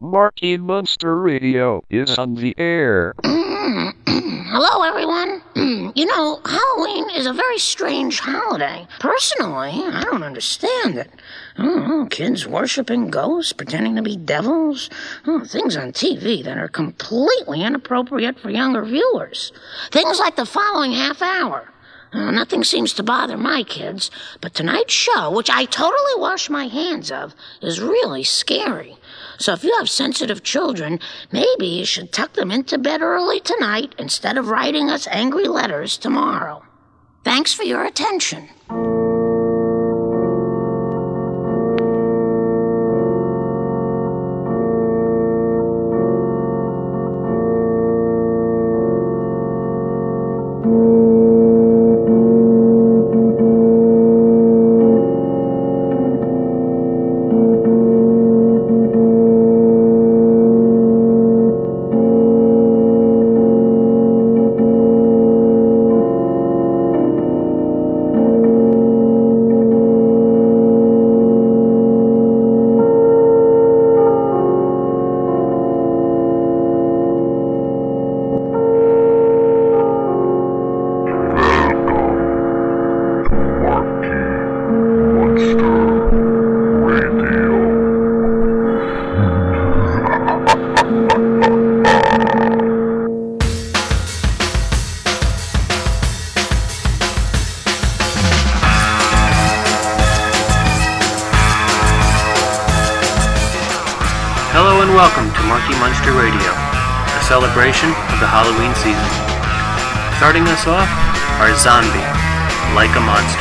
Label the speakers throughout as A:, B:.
A: Marky Munster Radio is on the air.
B: Hello, everyone. you know, Halloween is a very strange holiday. Personally, I don't understand it. Oh, kids worshiping ghosts, pretending to be devils. Oh, things on TV that are completely inappropriate for younger viewers. Things like the following half hour. Uh, nothing seems to bother my kids, but tonight's show, which I totally wash my hands of, is really scary. So if you have sensitive children, maybe you should tuck them into bed early tonight instead of writing us angry letters tomorrow. Thanks for your attention.
C: Of the Halloween season. Starting us off are Zombie, Like a Monster.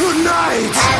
D: tonight.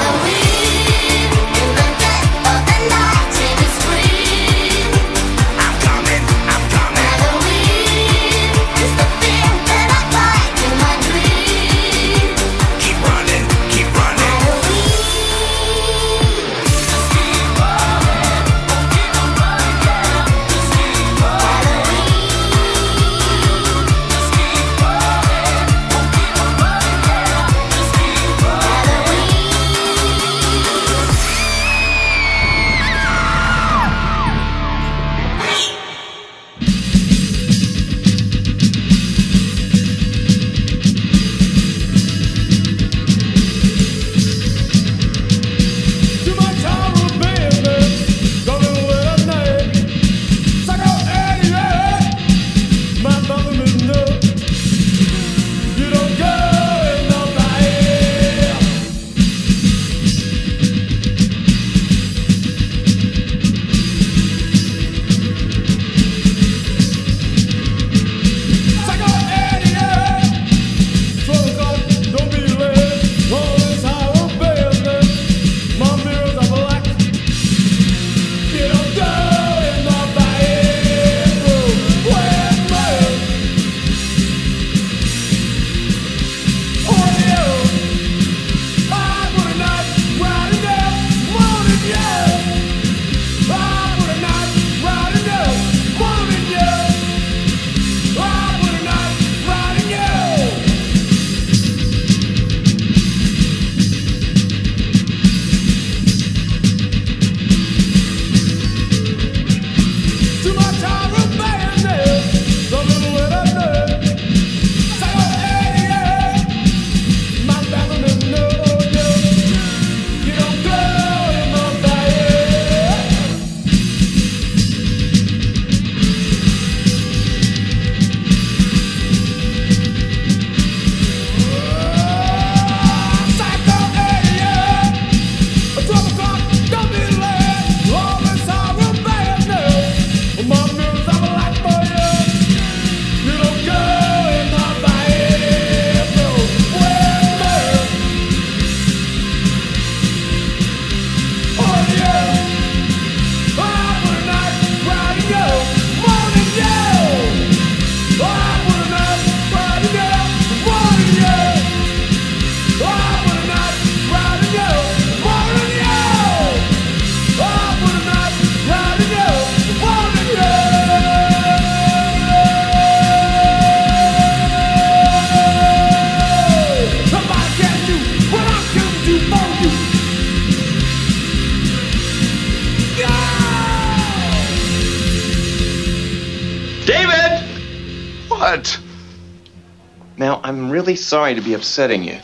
D: sorry to be upsetting you,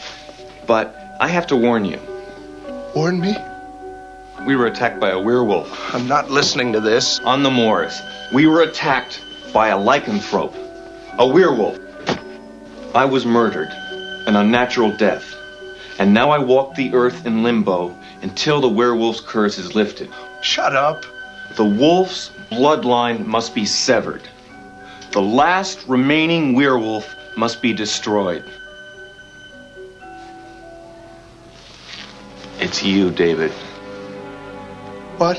D: but I have to warn you.
C: Warn me?
D: We were attacked by a werewolf.
C: I'm not listening to this.
D: On the moors, we were attacked by a lycanthrope, a werewolf. I was murdered, an unnatural death, and now I walk the earth in limbo until the werewolf's curse is lifted.
C: Shut up.
D: The wolf's bloodline must be severed. The last remaining werewolf must be destroyed. It's you, David.
C: What?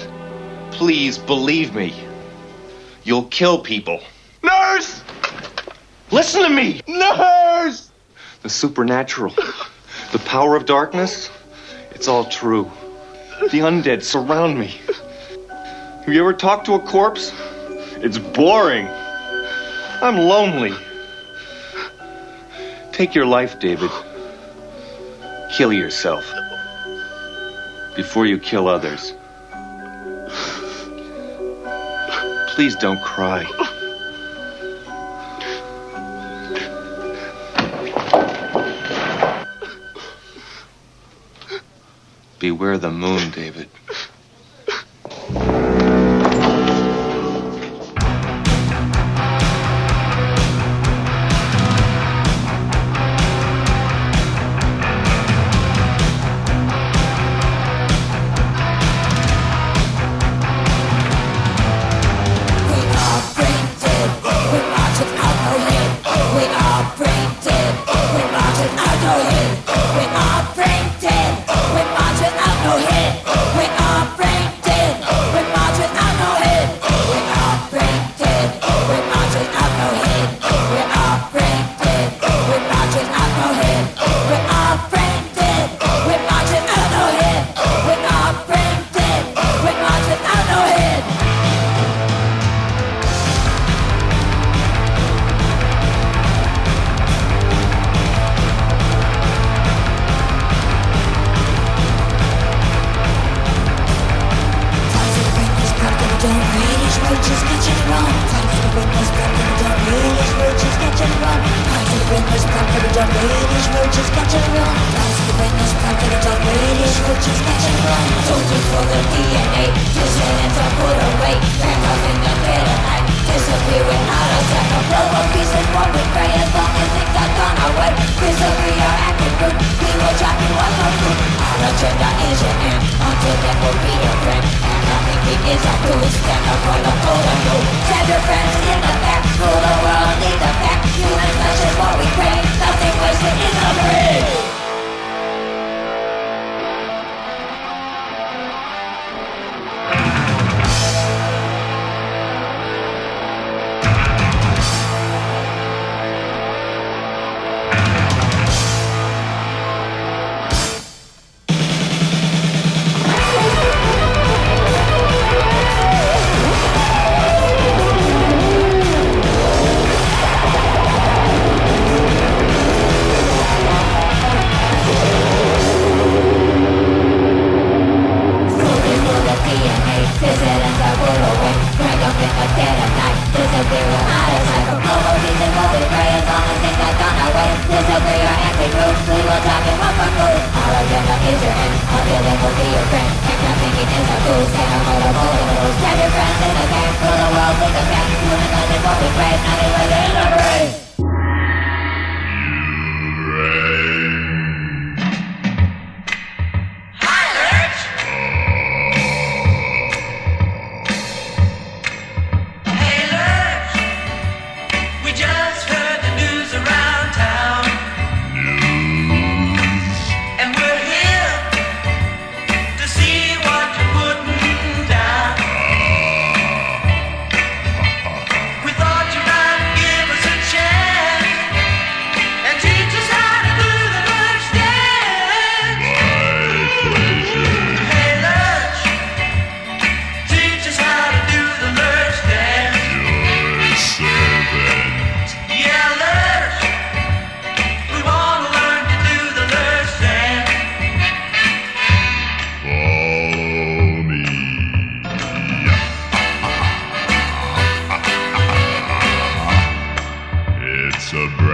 D: Please believe me. You'll kill people.
C: Nurse!
D: Listen to me!
C: Nurse!
D: The supernatural, the power of darkness, it's all true. The undead surround me. Have you ever talked to a corpse? It's boring. I'm lonely. Take your life, David. Kill yourself before you kill others. Please don't cry. Beware the moon, David.
E: suburb.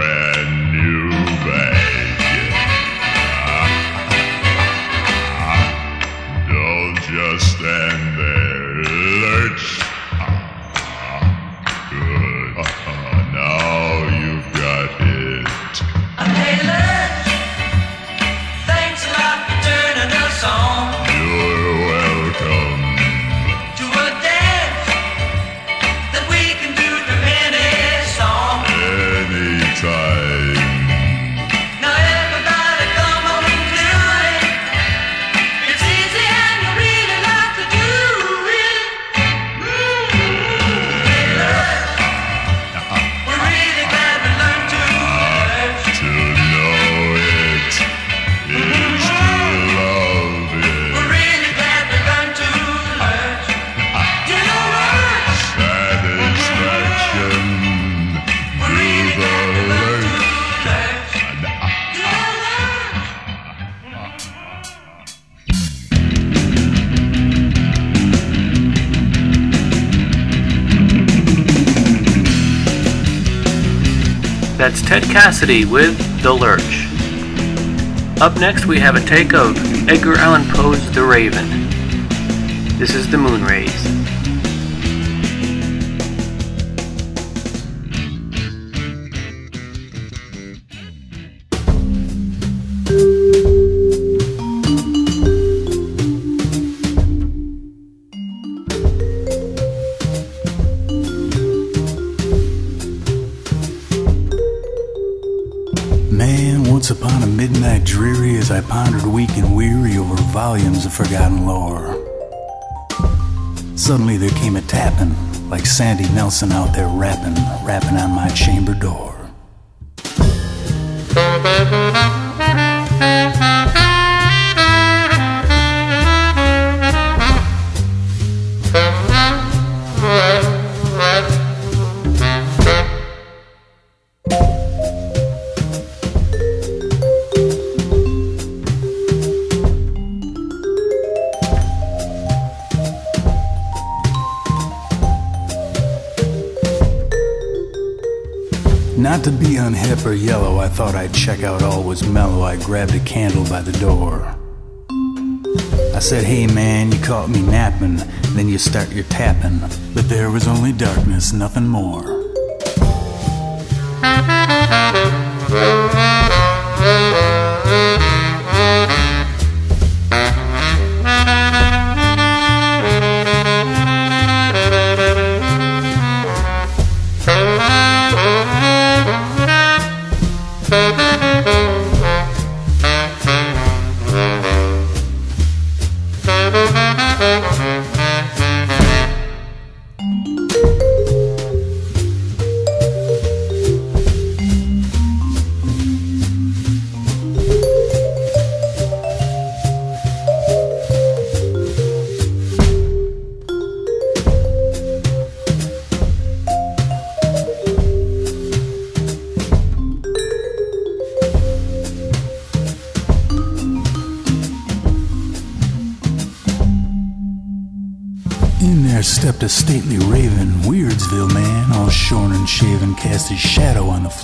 E: Cassidy with The Lurch. Up next, we have a take of Edgar Allan Poe's The Raven. This is The Moonrays.
F: Man, Suddenly there came a tapping, like Sandy Nelson out there rapping, rapping on my chamber door. Be unhip or yellow, I thought I'd check out all was mellow. I grabbed a candle by the door. I said, Hey man, you caught me napping, then you start your tapping. But there was only darkness, nothing more.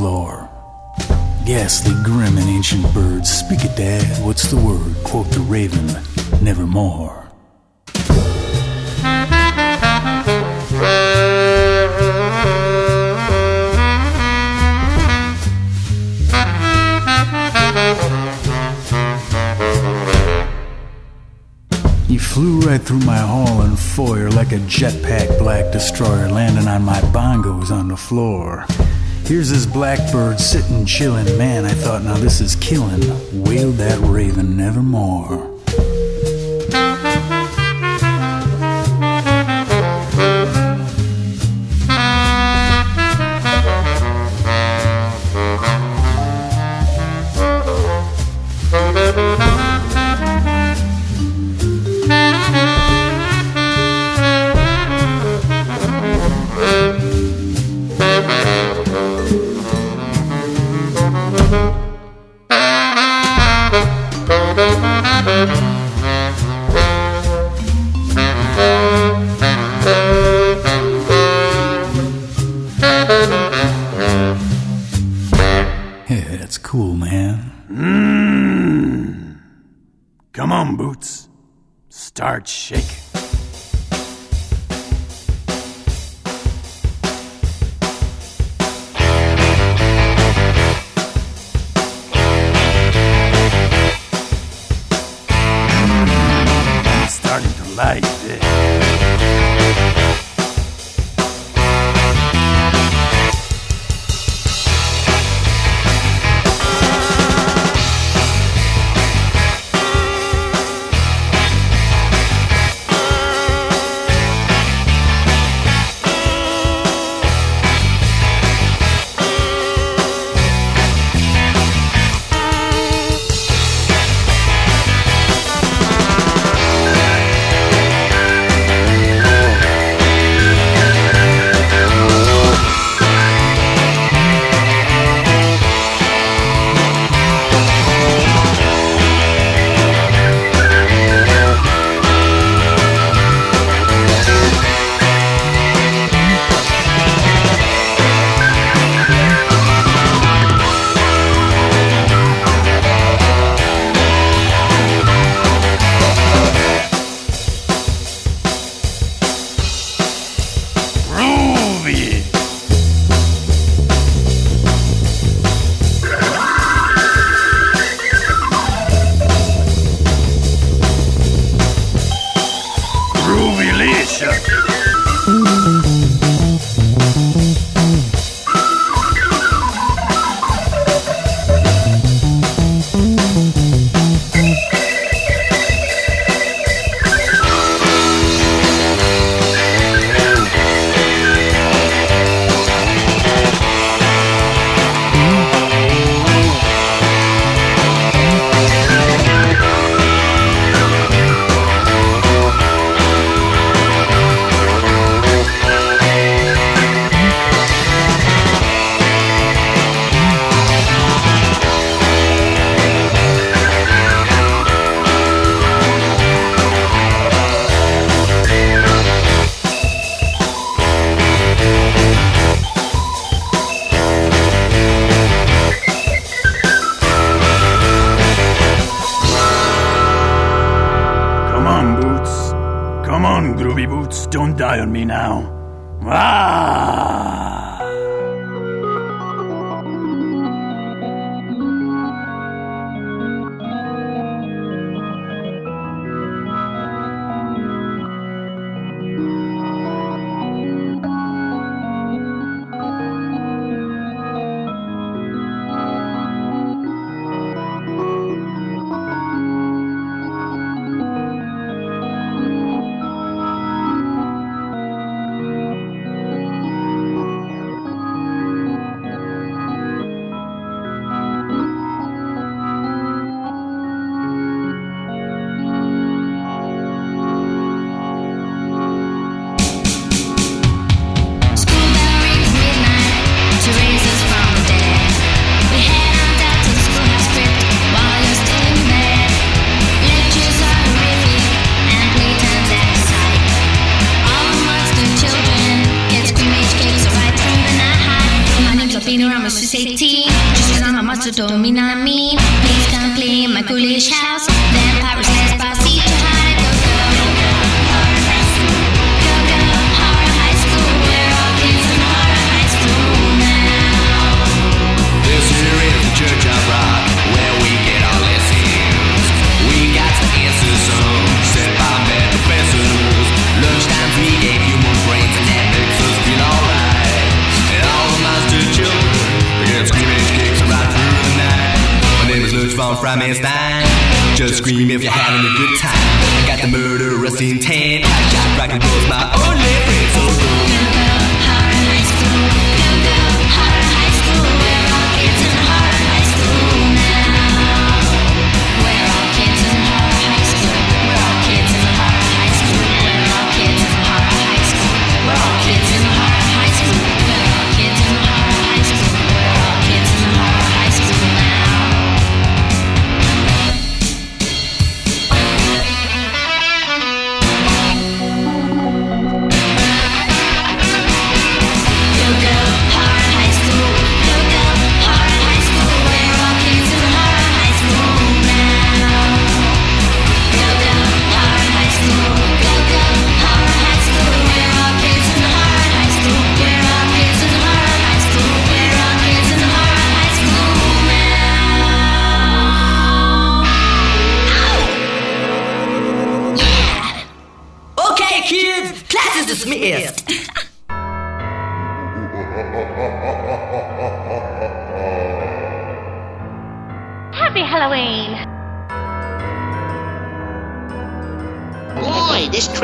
F: Floor. Ghastly, grim, and ancient bird, speak it, Dad, what's the word? Quote the raven, nevermore. He flew right through my hall and foyer like a jetpack black destroyer landing on my bongos on the floor. Here's this blackbird sitting chillin', man. I thought, now this is killin'. Wailed that raven nevermore.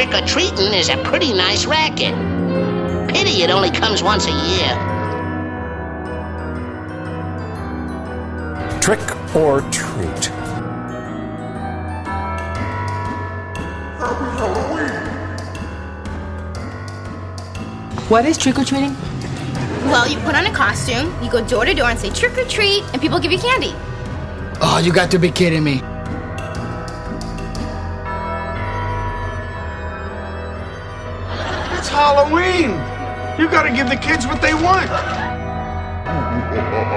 B: trick or treating is a pretty nice racket. Pity it only comes once a year.
G: Trick or treat. Happy Halloween!
H: What is trick or treating?
I: Well, you put on a costume, you go door to door and say trick or treat, and people give you candy.
J: Oh, you got to be kidding me.
C: You gotta give the kids what they want.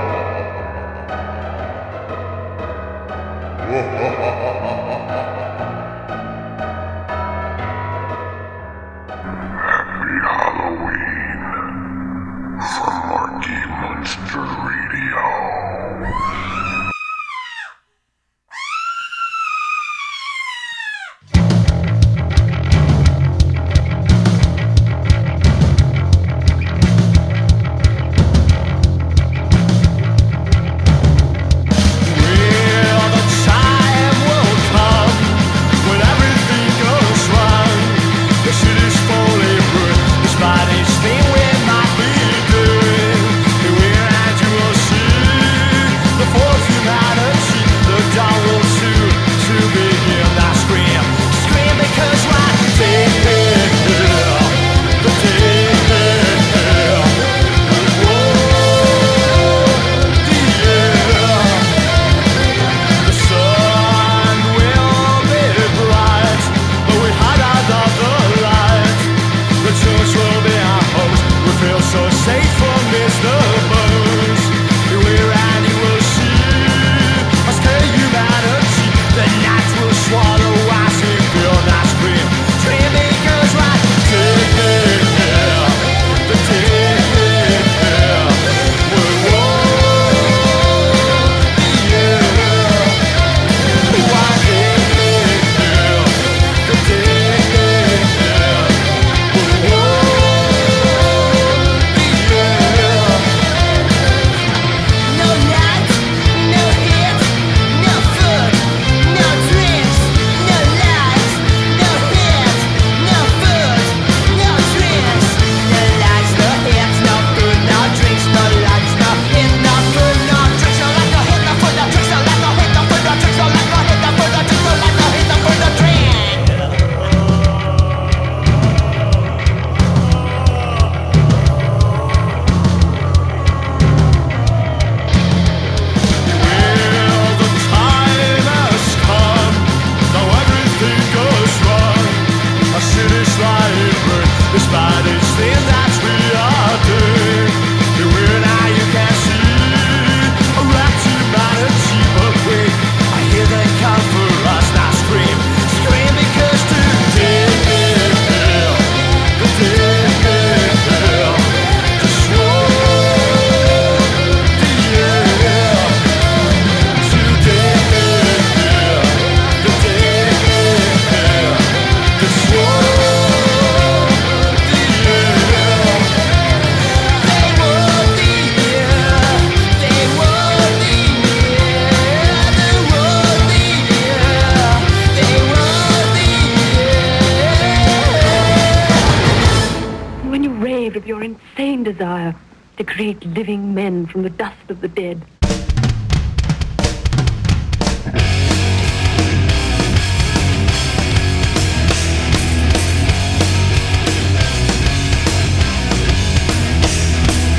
K: To create living men from the dust of the dead.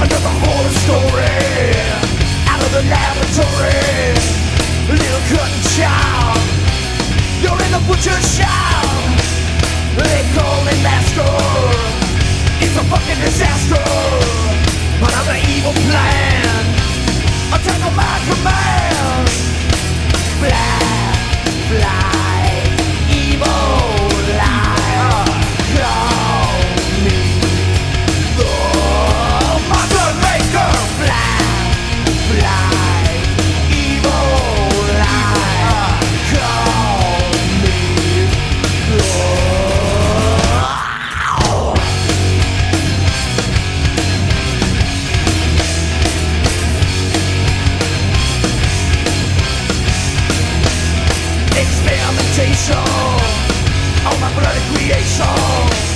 L: Another horror story out of the laboratory. Little cut child. You're in the butcher shop. They call me master. It's a fucking disaster. But of an evil plan. On my command Creation.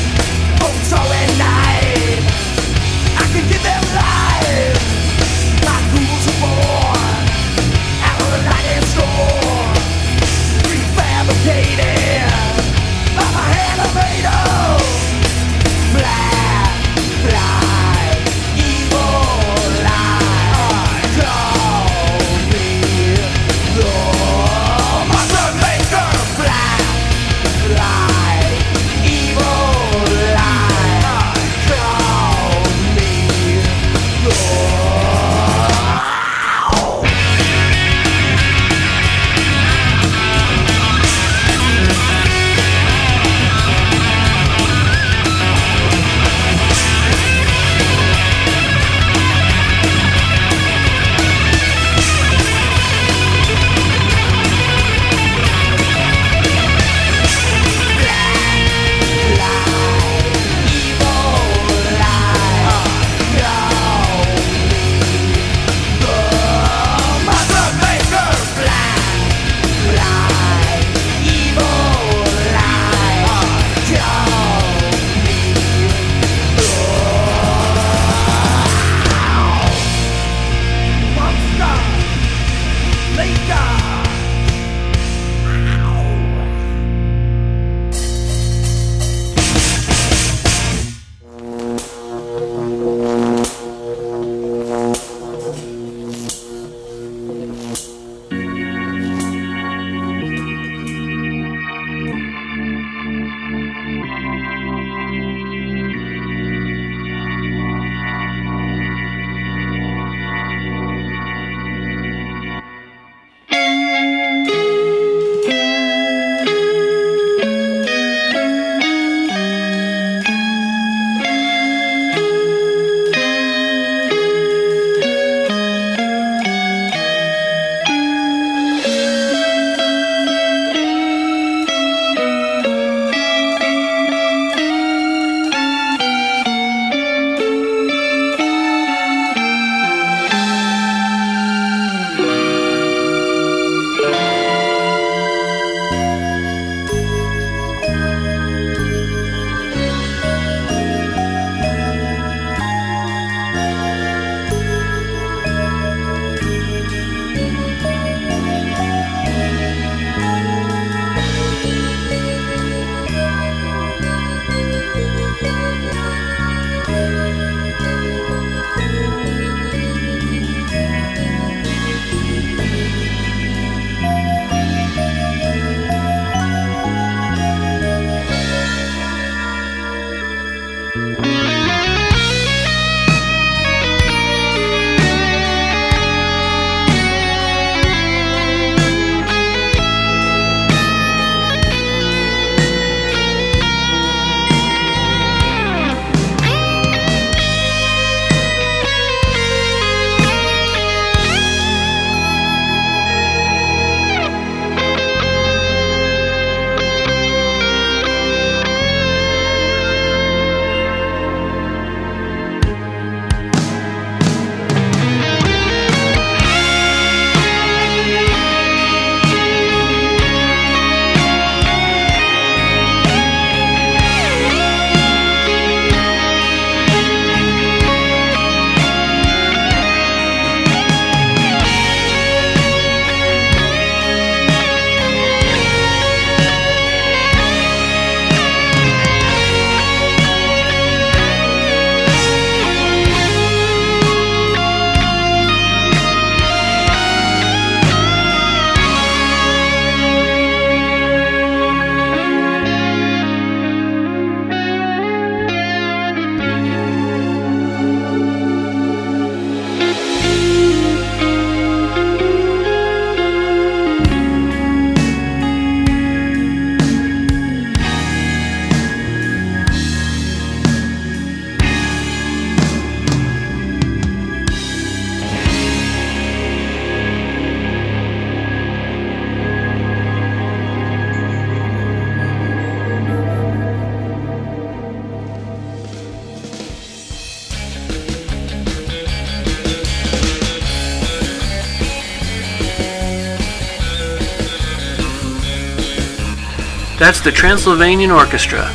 M: That's the Transylvanian Orchestra,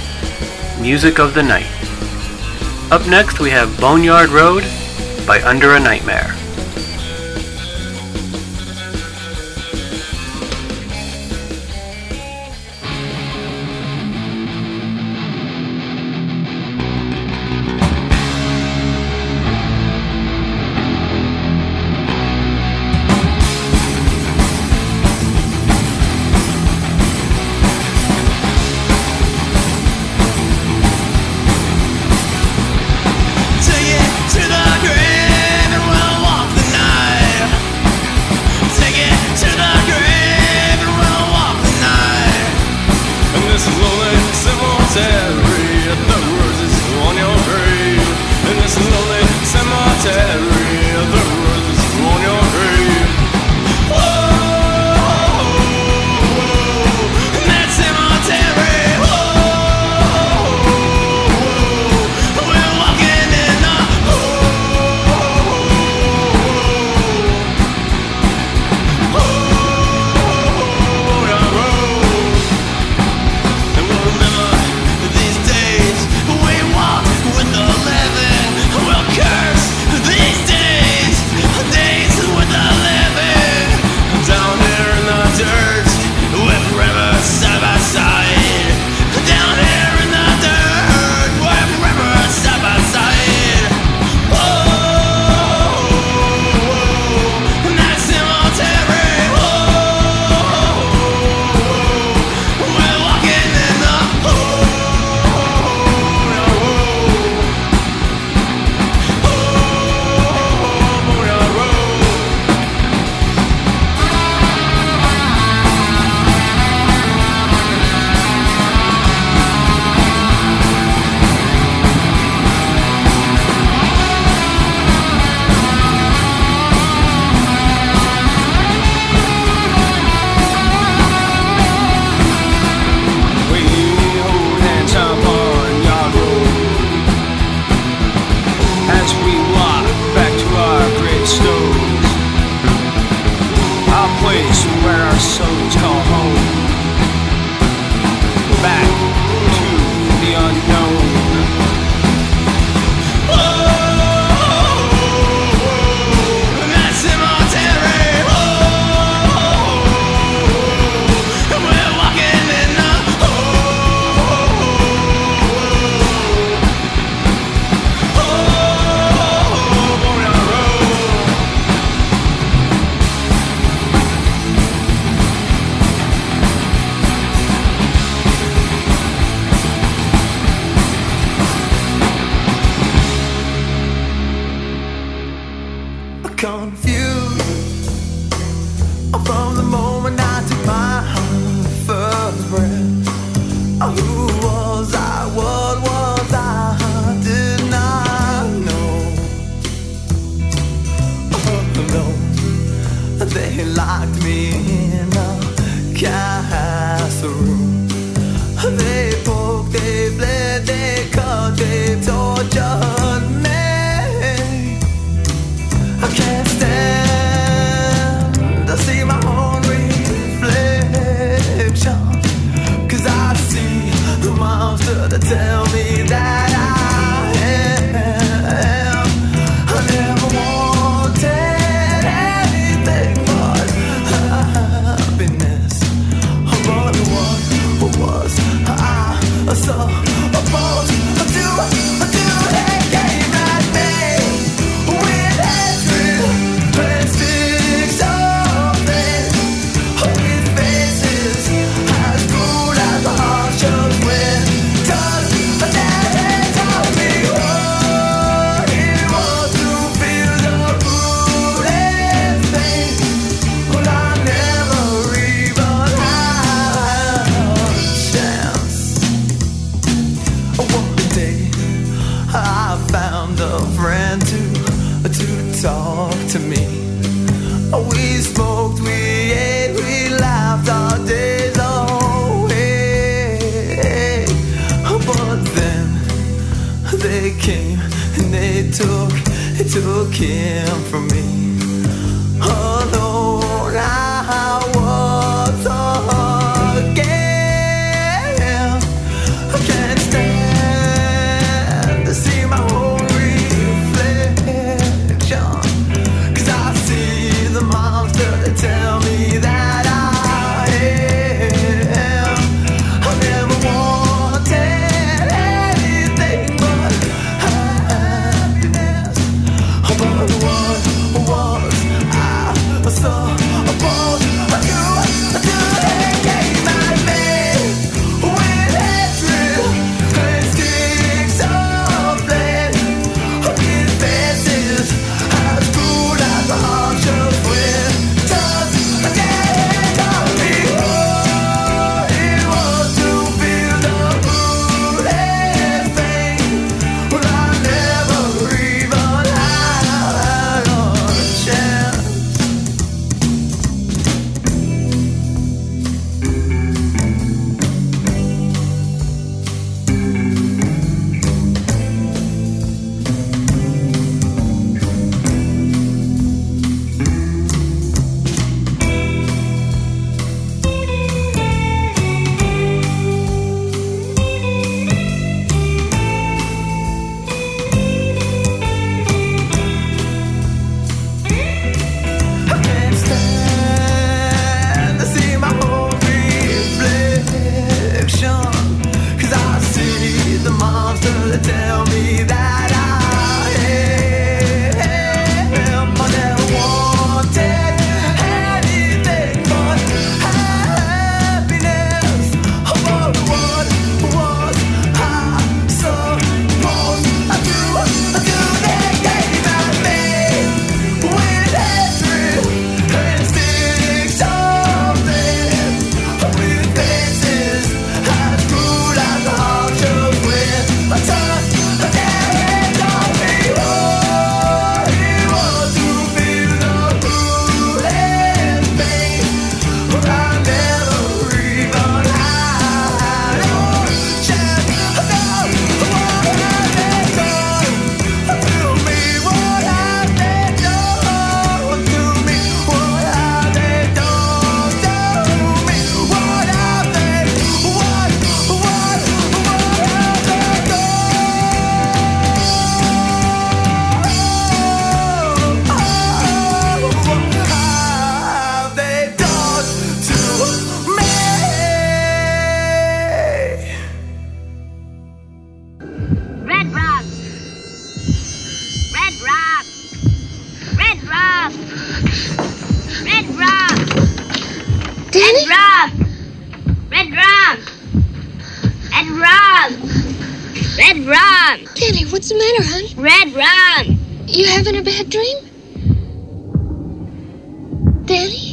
M: Music of the Night. Up next, we have Boneyard Road by Under a Nightmare.
N: Red rum. Red rum. Red rum. Red rum.
O: Danny, what's the matter, hon?
N: Red rum.
O: You having a bad dream? Danny?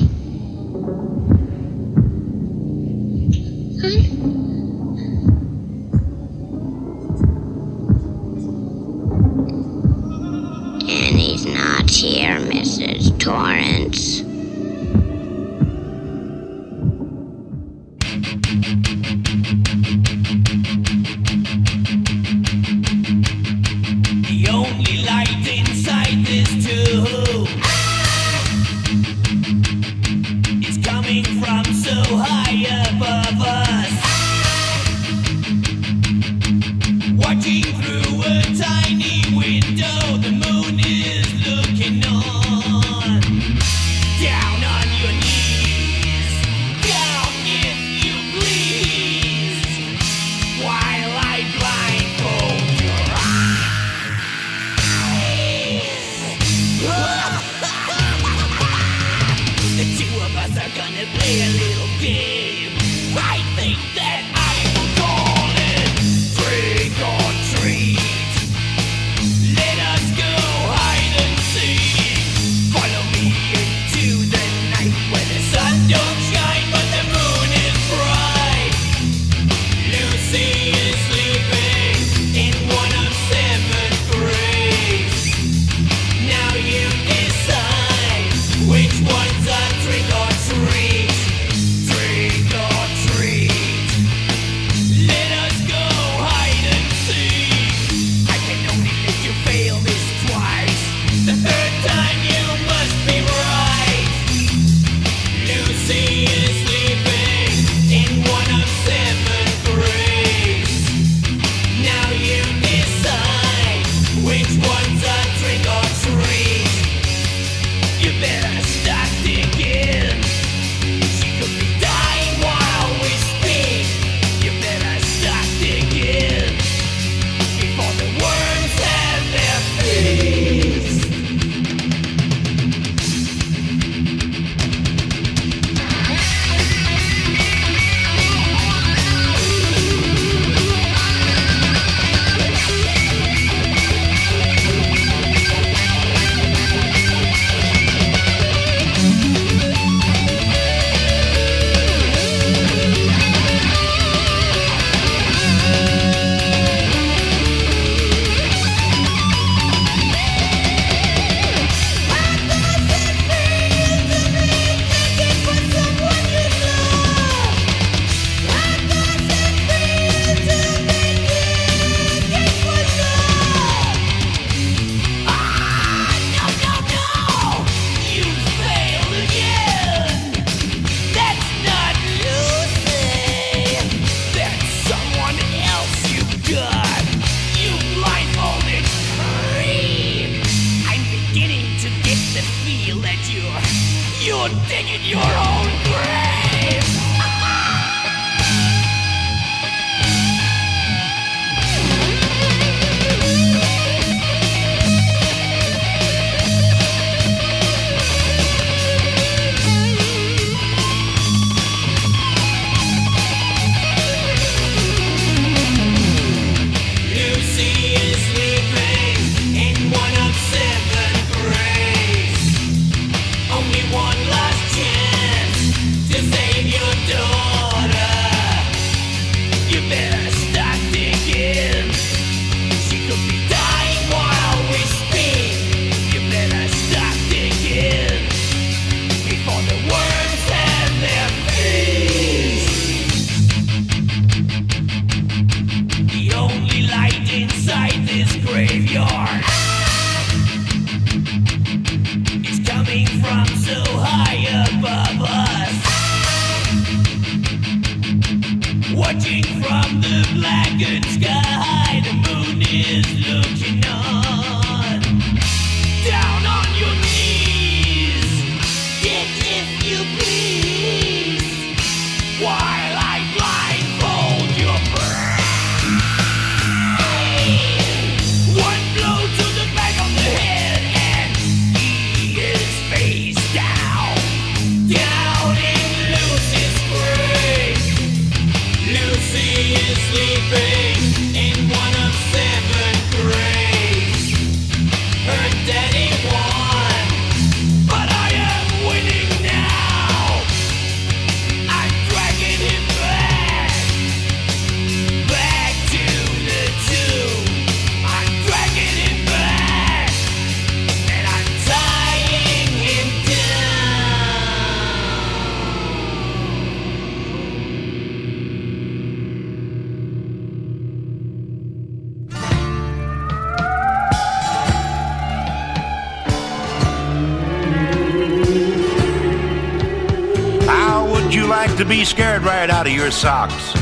L: Your
P: socks?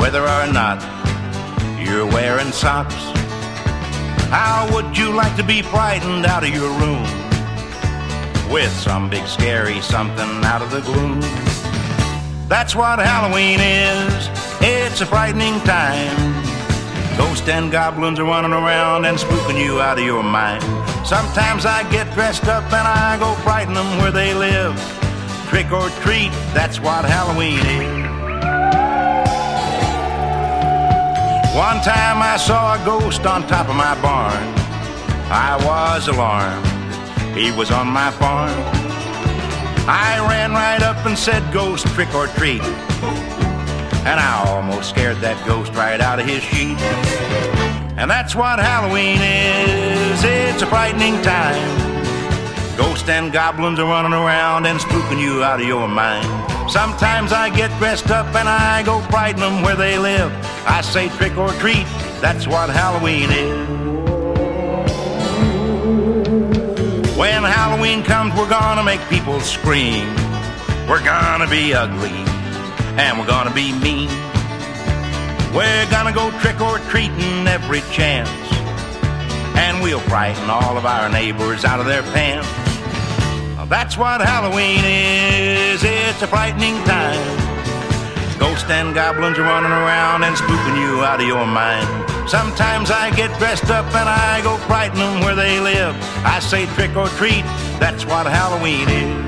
P: Whether or not you're wearing socks. How would you like to be frightened out of your room? With some big scary something out of the gloom. That's what Halloween is. It's a frightening time. Ghosts and goblins are running around and spooking you out of your mind. Sometimes I get dressed up and I go frighten them where they live. Trick or treat, that's what Halloween is. One time I saw a ghost on top of my barn. I was alarmed. He was on my farm. I ran right up and said, Ghost, trick or treat. And I almost scared that ghost right out of his sheet. And that's what Halloween is. It's a frightening time. Ghosts and goblins are running around and spooking you out of your mind. Sometimes I get dressed up and I go frighten them where they live. I say trick or treat, that's what Halloween is. When Halloween comes, we're gonna make people scream. We're gonna be ugly and we're gonna be mean. We're gonna go trick or treating every chance. and we'll frighten all of our neighbors out of their pants. That's what Halloween is. It's a frightening time. Ghosts and goblins are running around and spooking you out of your mind. Sometimes I get dressed up and I go frighten them where they live. I say trick or treat, that's what Halloween is.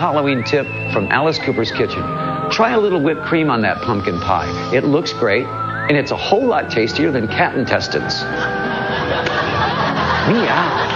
Q: Halloween tip from Alice Cooper's Kitchen. Try a little whipped cream on that pumpkin pie. It looks great, and it's a whole lot tastier than cat intestines. Meow.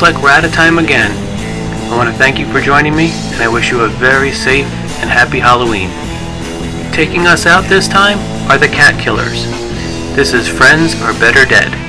R: Looks like we're out of time again. I want to thank you for joining me, and I wish you a very safe and happy Halloween. Taking us out this time are the Cat Killers. This is Friends Are Better Dead.